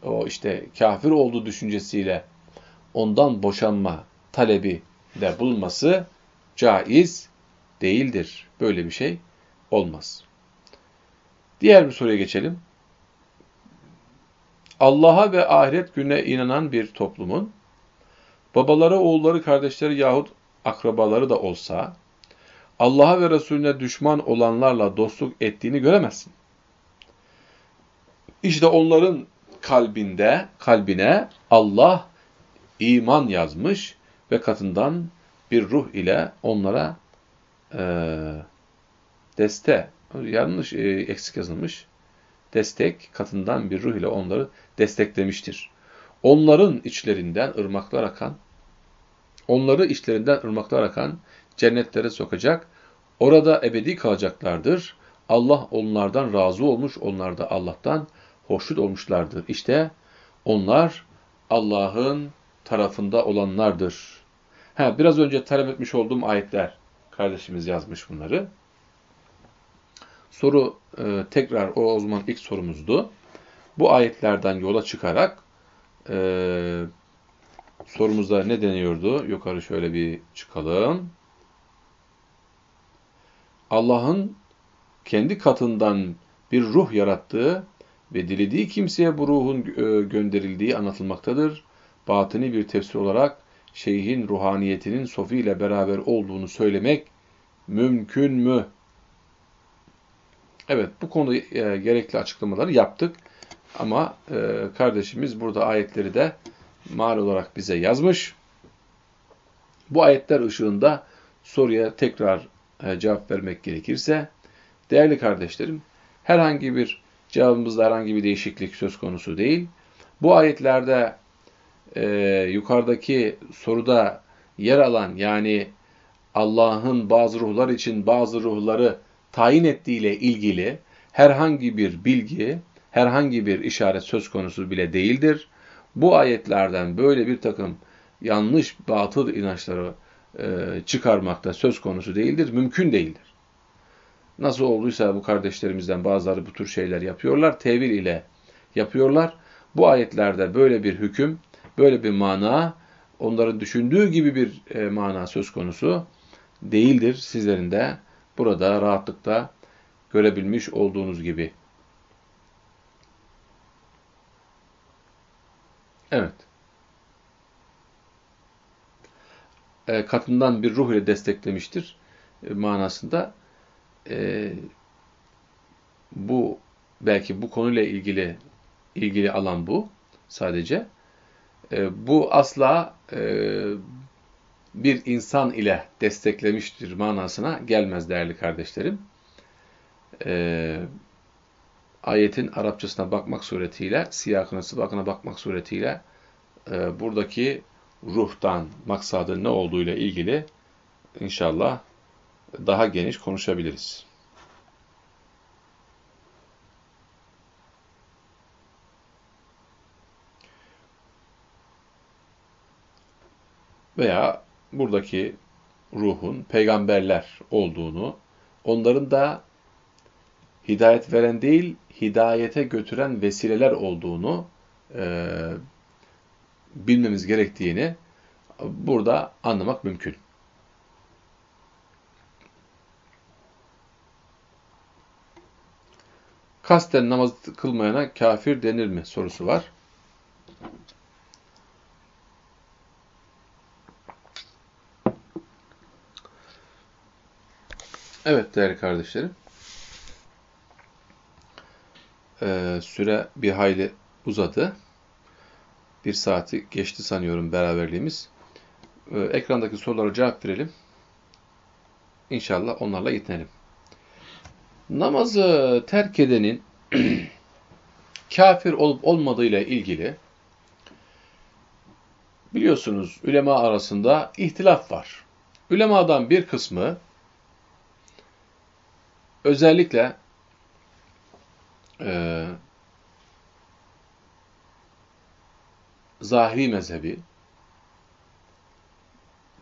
o işte kafir olduğu düşüncesiyle ondan boşanma talebi de bulunması caiz değildir. Böyle bir şey olmaz. Diğer bir soruya geçelim. Allah'a ve ahiret gününe inanan bir toplumun babaları, oğulları, kardeşleri yahut akrabaları da olsa Allah'a ve Resulüne düşman olanlarla dostluk ettiğini göremezsin. İşte onların kalbinde, kalbine Allah iman yazmış ve katından bir ruh ile onlara e, deste, yanlış e, eksik yazılmış, destek katından bir ruh ile onları desteklemiştir. Onların içlerinden ırmaklar akan, onları içlerinden ırmaklar akan cennetlere sokacak, orada ebedi kalacaklardır. Allah onlardan razı olmuş, onlar da Allah'tan hoşnut olmuşlardır. İşte onlar Allah'ın tarafında olanlardır. Ha, biraz önce talep etmiş olduğum ayetler, kardeşimiz yazmış bunları. Soru e, tekrar o, o zaman ilk sorumuzdu. Bu ayetlerden yola çıkarak e, sorumuzda ne deniyordu? Yukarı şöyle bir çıkalım. Allah'ın kendi katından bir ruh yarattığı ve dilediği kimseye bu ruhun e, gönderildiği anlatılmaktadır. Batini bir tefsir olarak şeyhin ruhaniyetinin Sofi ile beraber olduğunu söylemek mümkün mü? Evet, bu konuda e, gerekli açıklamaları yaptık. Ama e, kardeşimiz burada ayetleri de mal olarak bize yazmış. Bu ayetler ışığında soruya tekrar e, cevap vermek gerekirse, değerli kardeşlerim, herhangi bir cevabımızda herhangi bir değişiklik söz konusu değil. Bu ayetlerde e, yukarıdaki soruda yer alan yani Allah'ın bazı ruhlar için bazı ruhları tayin ettiğiyle ilgili herhangi bir bilgi, herhangi bir işaret söz konusu bile değildir. Bu ayetlerden böyle bir takım yanlış, batıl inançları e, çıkarmakta söz konusu değildir, mümkün değildir. Nasıl olduysa bu kardeşlerimizden bazıları bu tür şeyler yapıyorlar, tevil ile yapıyorlar. Bu ayetlerde böyle bir hüküm, böyle bir mana, onların düşündüğü gibi bir e, mana söz konusu değildir. Sizlerin de burada rahatlıkla görebilmiş olduğunuz gibi. Evet. E, katından bir ruh ile desteklemiştir e, manasında. E, bu belki bu konuyla ilgili ilgili alan bu sadece. E, bu asla e, bir insan ile desteklemiştir manasına gelmez değerli kardeşlerim. E, ayetin Arapçasına bakmak suretiyle, siyakına, sıbakına bakmak suretiyle e, buradaki ruhtan maksadı ne olduğuyla ilgili inşallah daha geniş konuşabiliriz. Veya buradaki ruhun peygamberler olduğunu, onların da hidayet veren değil, hidayete götüren vesileler olduğunu e, bilmemiz gerektiğini burada anlamak mümkün. Kasten namaz kılmayana kafir denir mi sorusu var. Evet değerli kardeşlerim. Ee, süre bir hayli uzadı. Bir saati geçti sanıyorum beraberliğimiz. Ee, ekrandaki sorulara cevap verelim. İnşallah onlarla yetinelim. Namazı terk edenin kafir olup olmadığı ile ilgili biliyorsunuz ülema arasında ihtilaf var. Ülemadan bir kısmı özellikle e, zahiri mezhebi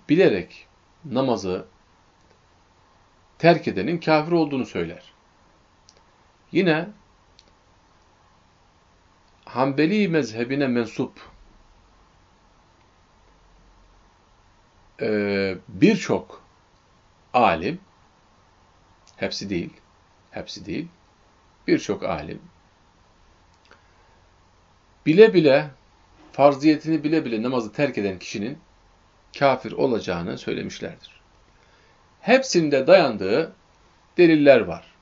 bilerek namazı terk edenin kafir olduğunu söyler. Yine Hanbeli mezhebine mensup e, birçok alim, hepsi değil, hepsi değil, birçok alim, bile bile, farziyetini bile bile namazı terk eden kişinin kafir olacağını söylemişlerdir. Hepsinde dayandığı deliller var.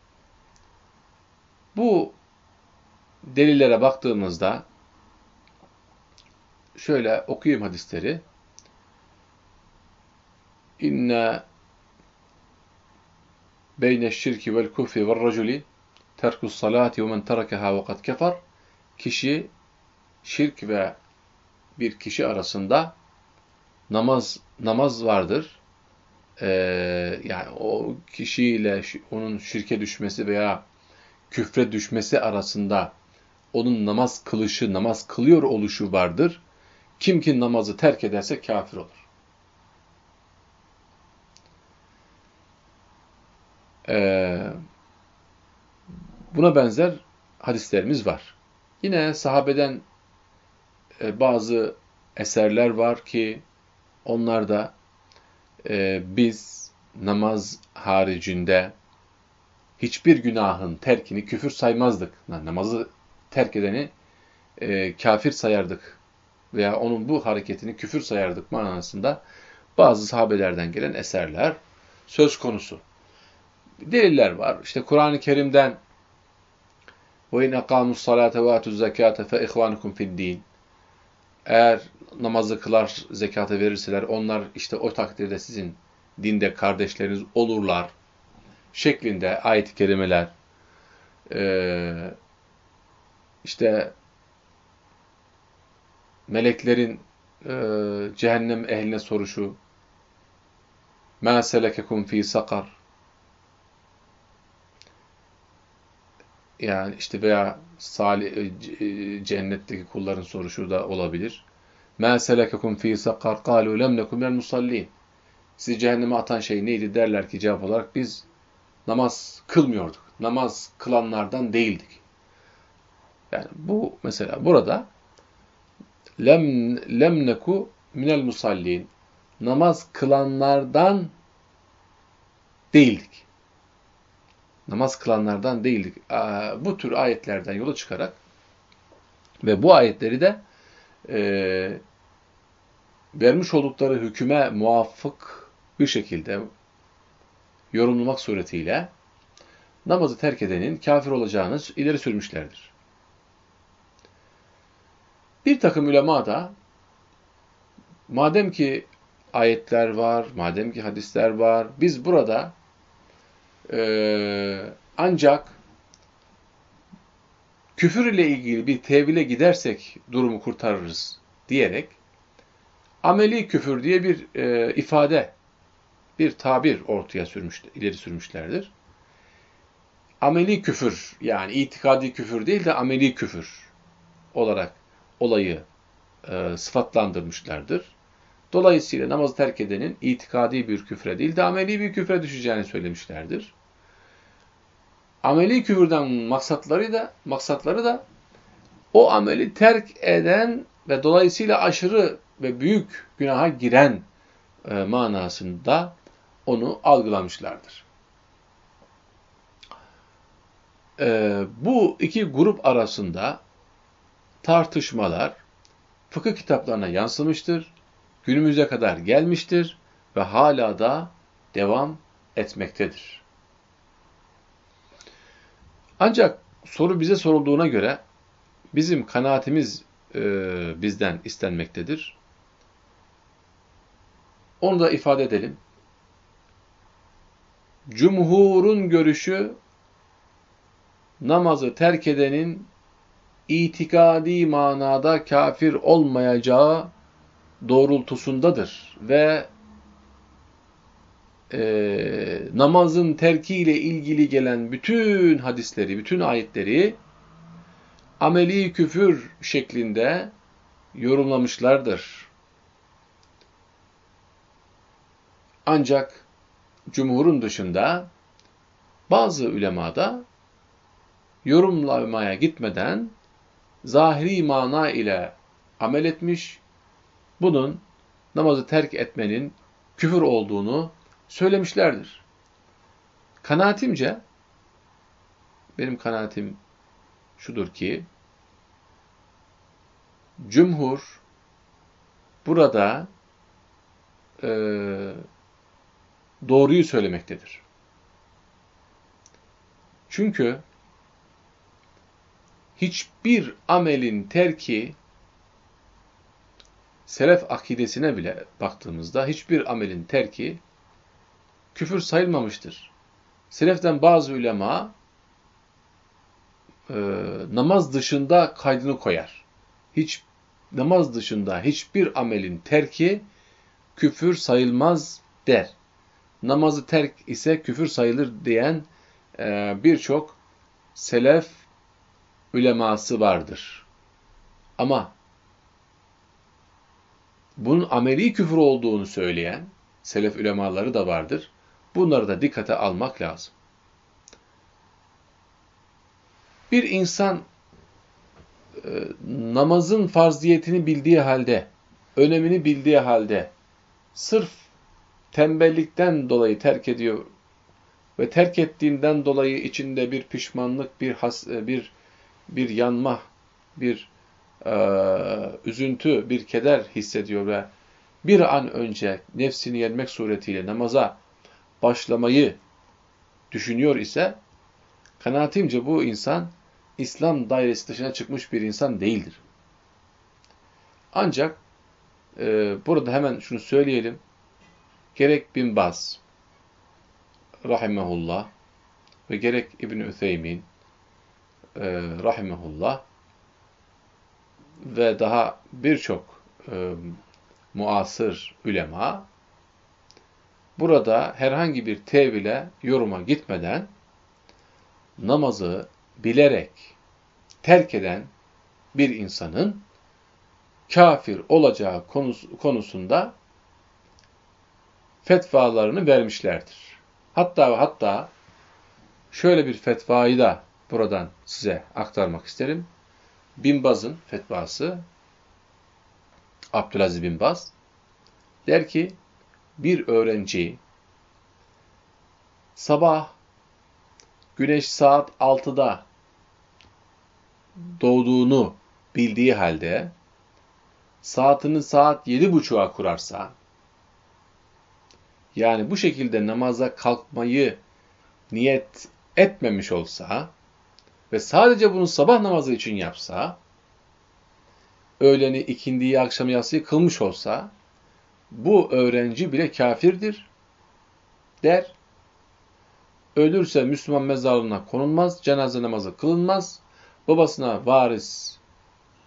Bu delillere baktığımızda şöyle okuyayım hadisleri. İnne beyne şirki vel kufri vel raculi terkus salati ve men terakeha ve kefer kişi şirk ve bir kişi arasında namaz namaz vardır. Ee, yani o kişiyle onun şirke düşmesi veya küfre düşmesi arasında onun namaz kılışı, namaz kılıyor oluşu vardır. Kim ki namazı terk ederse kafir olur. Ee, buna benzer hadislerimiz var. Yine sahabeden e, bazı eserler var ki onlar da e, biz namaz haricinde hiçbir günahın terkini küfür saymazdık. Namazı terk edeni e, kafir sayardık veya onun bu hareketini küfür sayardık manasında bazı sahabelerden gelen eserler söz konusu. Deliller var. İşte Kur'an-ı Kerim'den وَاِنْ اَقَامُوا الصَّلَاةَ وَاَتُوا الزَّكَاةَ فَاِخْوَانُكُمْ فِي الدِّينِ Eğer namazı kılar, zekatı verirseler onlar işte o takdirde sizin dinde kardeşleriniz olurlar şeklinde ayet-i kerimeler e, işte meleklerin e, cehennem ehline soruşu مَا سَلَكَكُمْ ف۪ي sakar yani işte veya salih, e, cennetteki kulların soruşu da olabilir. مَا سَلَكَكُمْ ف۪ي sakar قَالُوا لَمْ نَكُمْ مِنَ الْمُصَلِّينَ Sizi cehenneme atan şey neydi derler ki cevap olarak biz namaz kılmıyorduk. Namaz kılanlardan değildik. Yani bu mesela burada lem lem neku minel musallin namaz kılanlardan değildik. Namaz kılanlardan değildik. Bu tür ayetlerden yola çıkarak ve bu ayetleri de e, vermiş oldukları hüküme muvaffık bir şekilde yorumlamak suretiyle namazı terk edenin kafir olacağını ileri sürmüşlerdir. Bir takım ulema da madem ki ayetler var, madem ki hadisler var, biz burada e, ancak küfür ile ilgili bir tevhile gidersek durumu kurtarırız diyerek ameli küfür diye bir e, ifade, bir tabir ortaya sürmüş, ileri sürmüşlerdir. Ameli küfür yani itikadi küfür değil de ameli küfür olarak olayı e, sıfatlandırmışlardır. Dolayısıyla namazı terk edenin itikadi bir küfre değil de ameli bir küfre düşeceğini söylemişlerdir. Ameli küfürden maksatları da maksatları da o ameli terk eden ve dolayısıyla aşırı ve büyük günaha giren e, manasında onu algılamışlardır. E, bu iki grup arasında tartışmalar fıkıh kitaplarına yansımıştır, günümüze kadar gelmiştir ve hala da devam etmektedir. Ancak soru bize sorulduğuna göre bizim kanaatimiz e, bizden istenmektedir. Onu da ifade edelim. Cumhurun görüşü namazı terk edenin itikadi manada kafir olmayacağı doğrultusundadır ve e, namazın terkiyle ilgili gelen bütün hadisleri, bütün ayetleri ameli küfür şeklinde yorumlamışlardır. Ancak cumhurun dışında bazı ulemada yorumlamaya gitmeden zahiri mana ile amel etmiş, bunun namazı terk etmenin küfür olduğunu söylemişlerdir. Kanaatimce, benim kanaatim şudur ki, cumhur burada e, doğruyu söylemektedir. Çünkü hiçbir amelin terki selef akidesine bile baktığımızda hiçbir amelin terki küfür sayılmamıştır. Seleften bazı ulema e, namaz dışında kaydını koyar. Hiç namaz dışında hiçbir amelin terki küfür sayılmaz der. Namazı terk ise küfür sayılır diyen e, birçok selef üleması vardır. Ama bunun ameli küfür olduğunu söyleyen selef ülemaları da vardır. Bunları da dikkate almak lazım. Bir insan e, namazın farziyetini bildiği halde, önemini bildiği halde sırf tembellikten dolayı terk ediyor ve terk ettiğinden dolayı içinde bir pişmanlık, bir has, e, bir bir yanma, bir e, üzüntü, bir keder hissediyor ve bir an önce nefsini yenmek suretiyle namaza başlamayı düşünüyor ise kanaatimce bu insan İslam dairesi dışına çıkmış bir insan değildir. Ancak e, burada hemen şunu söyleyelim. Gerek Bin Baz rahimehullah ve gerek İbn Ütheymin e, rahimehullah ve daha birçok e, muasır ülema burada herhangi bir tevile, yoruma gitmeden namazı bilerek terk eden bir insanın kafir olacağı konusunda fetvalarını vermişlerdir. Hatta hatta şöyle bir fetvayı da buradan size aktarmak isterim. Binbaz'ın fetvası, Abdülaziz Binbaz, der ki, bir öğrenci sabah güneş saat 6'da doğduğunu bildiği halde saatini saat 7.30'a kurarsa yani bu şekilde namaza kalkmayı niyet etmemiş olsa ve sadece bunu sabah namazı için yapsa, öğleni, ikindiyi, akşamı, yatsıyı kılmış olsa, bu öğrenci bile kafirdir der. Ölürse Müslüman mezarlığına konulmaz, cenaze namazı kılınmaz, babasına varis,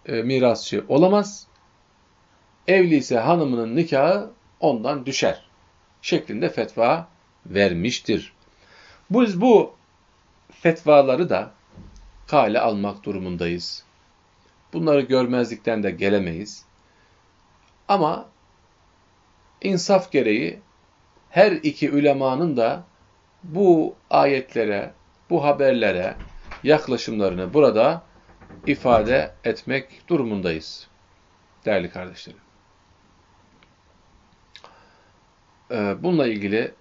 e, mirasçı olamaz, evli ise hanımının nikahı ondan düşer şeklinde fetva vermiştir. Biz bu fetvaları da kale almak durumundayız. Bunları görmezlikten de gelemeyiz. Ama insaf gereği her iki ülemanın da bu ayetlere, bu haberlere yaklaşımlarını burada ifade etmek durumundayız. Değerli kardeşlerim. Ee, bununla ilgili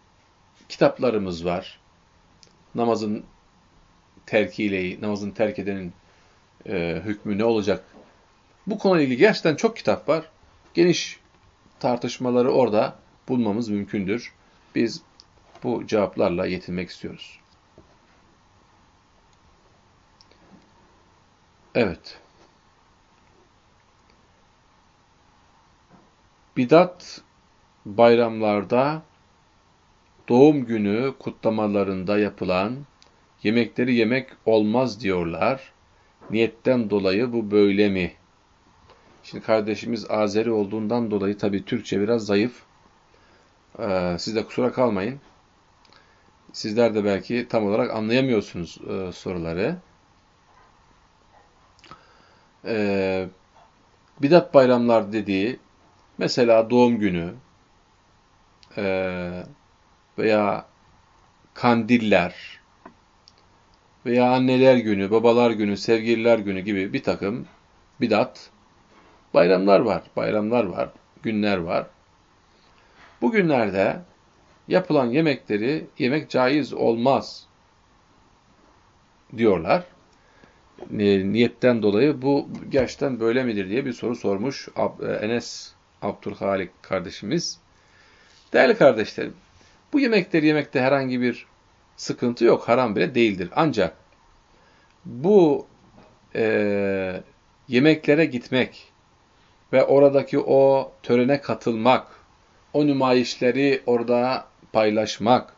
kitaplarımız var. Namazın terkiyle, namazın terk edenin e, hükmü ne olacak? Bu konuyla ilgili gerçekten çok kitap var. Geniş tartışmaları orada bulmamız mümkündür. Biz bu cevaplarla yetinmek istiyoruz. Evet. Bidat bayramlarda doğum günü kutlamalarında yapılan yemekleri yemek olmaz diyorlar. Niyetten dolayı bu böyle mi? Şimdi kardeşimiz Azeri olduğundan dolayı tabii Türkçe biraz zayıf. Ee, siz de kusura kalmayın. Sizler de belki tam olarak anlayamıyorsunuz e, soruları. Ee, bidat bayramlar dediği mesela doğum günü e, veya kandiller veya anneler günü, babalar günü, sevgililer günü gibi bir takım bidat bayramlar var, bayramlar var, günler var. Bu günlerde yapılan yemekleri yemek caiz olmaz diyorlar. Niyetten dolayı bu gerçekten böyle midir diye bir soru sormuş Enes Abdülhalik kardeşimiz. Değerli kardeşlerim, bu yemekleri yemekte herhangi bir sıkıntı yok, haram bile değildir. Ancak bu e, yemeklere gitmek ve oradaki o törene katılmak, o nümayişleri orada paylaşmak,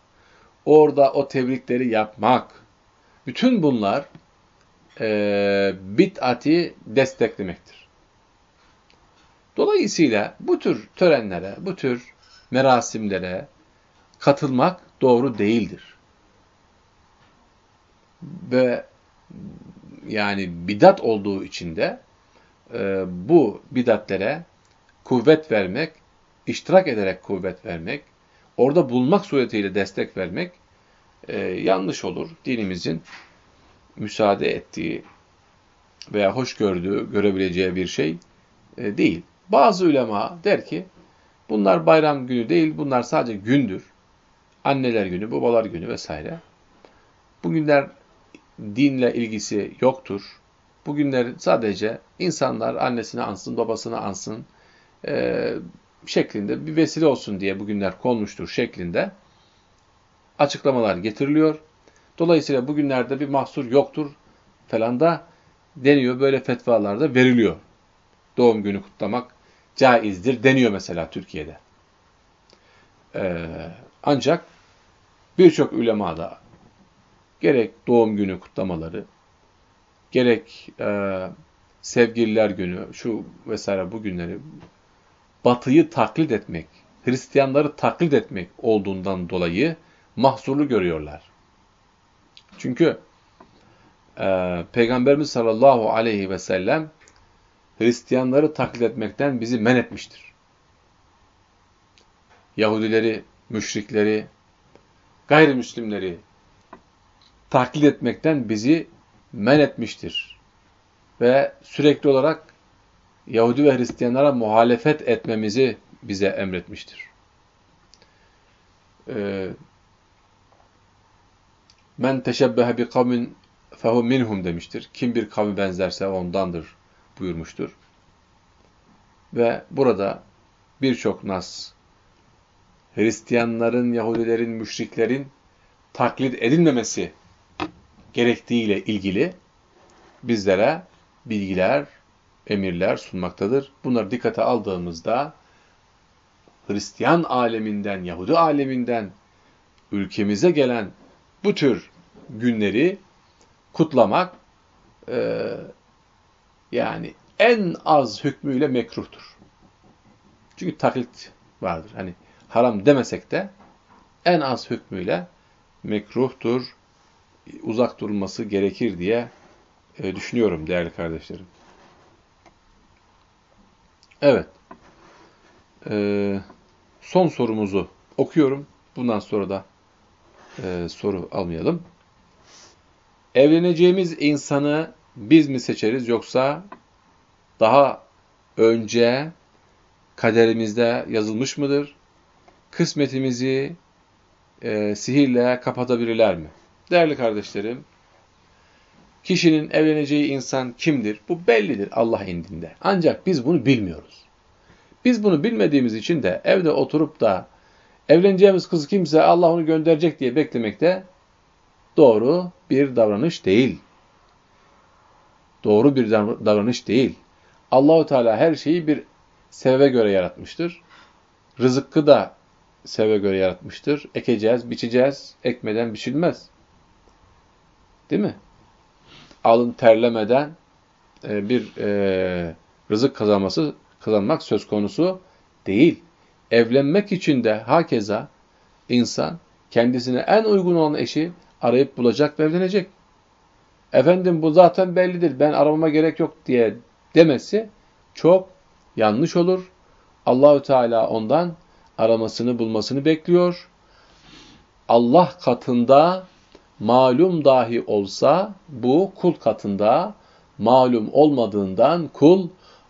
orada o tebrikleri yapmak, bütün bunlar e, bid'ati desteklemektir. Dolayısıyla bu tür törenlere, bu tür merasimlere katılmak doğru değildir. Ve yani bidat olduğu için de e, bu bidatlere kuvvet vermek, iştirak ederek kuvvet vermek, orada bulmak suretiyle destek vermek e, yanlış olur. Dinimizin müsaade ettiği veya hoş gördüğü, görebileceği bir şey e, değil. Bazı ulema der ki, bunlar bayram günü değil, bunlar sadece gündür. Anneler günü, babalar günü vesaire. Bu günler dinle ilgisi yoktur. Bugünler sadece insanlar annesini ansın, babasını ansın e, şeklinde bir vesile olsun diye bugünler konmuştur şeklinde açıklamalar getiriliyor. Dolayısıyla bugünlerde bir mahsur yoktur falan da deniyor. Böyle fetvalarda veriliyor. Doğum günü kutlamak caizdir deniyor mesela Türkiye'de. Ee, ancak birçok ulema da gerek doğum günü kutlamaları, gerek e, sevgililer günü, şu vesaire bu günleri batıyı taklit etmek, Hristiyanları taklit etmek olduğundan dolayı mahsurlu görüyorlar. Çünkü e, Peygamberimiz sallallahu aleyhi ve sellem Hristiyanları taklit etmekten bizi men etmiştir. Yahudileri, müşrikleri, gayrimüslimleri taklit etmekten bizi men etmiştir. Ve sürekli olarak Yahudi ve Hristiyanlara muhalefet etmemizi bize emretmiştir. Ee, Men teşebbehe bi kavmin fehu minhum demiştir. Kim bir kavmi benzerse ondandır buyurmuştur. Ve burada birçok nas Hristiyanların, Yahudilerin, müşriklerin taklit edilmemesi gerektiğiyle ilgili bizlere bilgiler, emirler sunmaktadır. Bunları dikkate aldığımızda Hristiyan aleminden, Yahudi aleminden ülkemize gelen bu tür günleri kutlamak e, yani en az hükmüyle mekruhtur. Çünkü taklit vardır. Hani haram demesek de en az hükmüyle mekruhtur, uzak durulması gerekir diye e, düşünüyorum değerli kardeşlerim. Evet. Ee, son sorumuzu okuyorum. Bundan sonra da e, soru almayalım. Evleneceğimiz insanı biz mi seçeriz yoksa daha önce kaderimizde yazılmış mıdır? Kısmetimizi e, sihirle kapatabilirler mi? Değerli kardeşlerim, kişinin evleneceği insan kimdir? Bu bellidir Allah indinde. Ancak biz bunu bilmiyoruz. Biz bunu bilmediğimiz için de evde oturup da evleneceğimiz kız kimse Allah onu gönderecek diye beklemekte doğru bir davranış değil. doğru bir davranış değil. Allahu Teala her şeyi bir sebebe göre yaratmıştır. Rızıkı da sebebe göre yaratmıştır. Ekeceğiz, biçeceğiz. Ekmeden biçilmez. Değil mi? Alın terlemeden e, bir e, rızık kazanması kazanmak söz konusu değil. Evlenmek için de hakeza insan kendisine en uygun olan eşi arayıp bulacak ve evlenecek. Efendim bu zaten bellidir, ben aramama gerek yok diye demesi çok yanlış olur. Allahü Teala ondan aramasını, bulmasını bekliyor. Allah katında malum dahi olsa bu kul katında malum olmadığından kul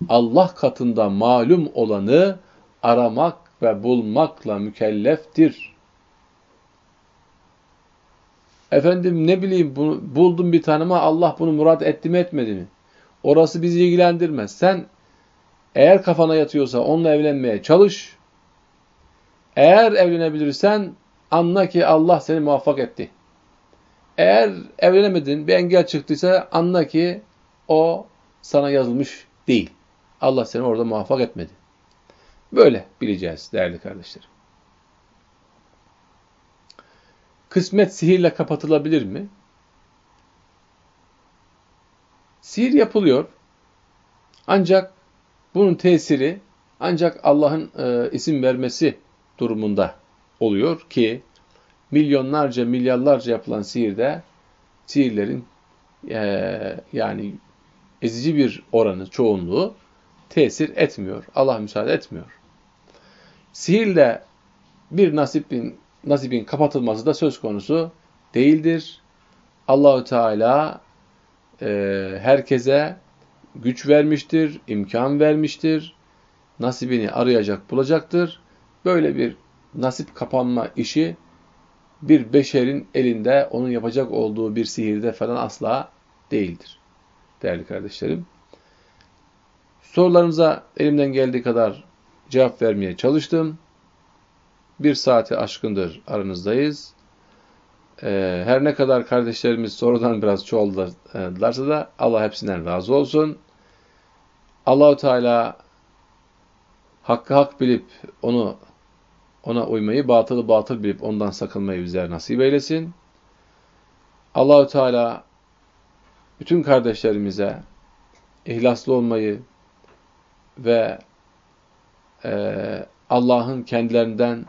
Allah katında malum olanı aramak ve bulmakla mükelleftir. Efendim ne bileyim bunu, buldum bir tanıma Allah bunu murat etti mi etmedi mi? Orası bizi ilgilendirmez. Sen eğer kafana yatıyorsa onunla evlenmeye çalış. Eğer evlenebilirsen anla ki Allah seni muvaffak etti. Eğer evlenemedin, bir engel çıktıysa anla ki o sana yazılmış değil. Allah seni orada muvaffak etmedi. Böyle bileceğiz değerli kardeşlerim. Kısmet sihirle kapatılabilir mi? Sihir yapılıyor. Ancak bunun tesiri ancak Allah'ın e, isim vermesi durumunda oluyor ki milyonlarca, milyarlarca yapılan sihirde sihirlerin e, yani ezici bir oranı, çoğunluğu tesir etmiyor. Allah müsaade etmiyor. Sihirle bir nasibin, nasibin kapatılması da söz konusu değildir. Allahü Teala e, herkese güç vermiştir, imkan vermiştir. Nasibini arayacak, bulacaktır. Böyle bir nasip kapanma işi bir beşerin elinde onun yapacak olduğu bir sihirde falan asla değildir. Değerli kardeşlerim. Sorularınıza elimden geldiği kadar cevap vermeye çalıştım. Bir saati aşkındır aranızdayız. Ee, her ne kadar kardeşlerimiz sorudan biraz çoğaldılarsa da Allah hepsinden razı olsun. Allahu Teala hakkı hak bilip onu ona uymayı, batılı batıl bilip ondan sakınmayı bizlere nasip eylesin. Allahü Teala bütün kardeşlerimize ihlaslı olmayı ve e, Allah'ın kendilerinden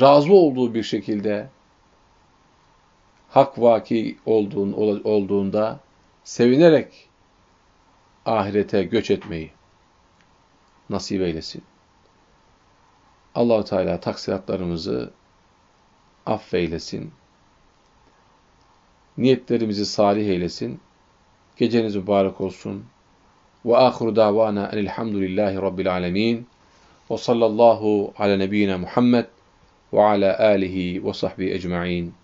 razı olduğu bir şekilde hak vaki olduğun, olduğunda sevinerek ahirete göç etmeyi nasip eylesin. Allahu Teala taksiratlarımızı affeylesin. Niyetlerimizi salih eylesin. Geceniz mübarek olsun. Ve ahiru davana enilhamdülillahi rabbil alemin. Ve sallallahu ala nebiyyina Muhammed ve ala alihi ve sahbihi ecma'in.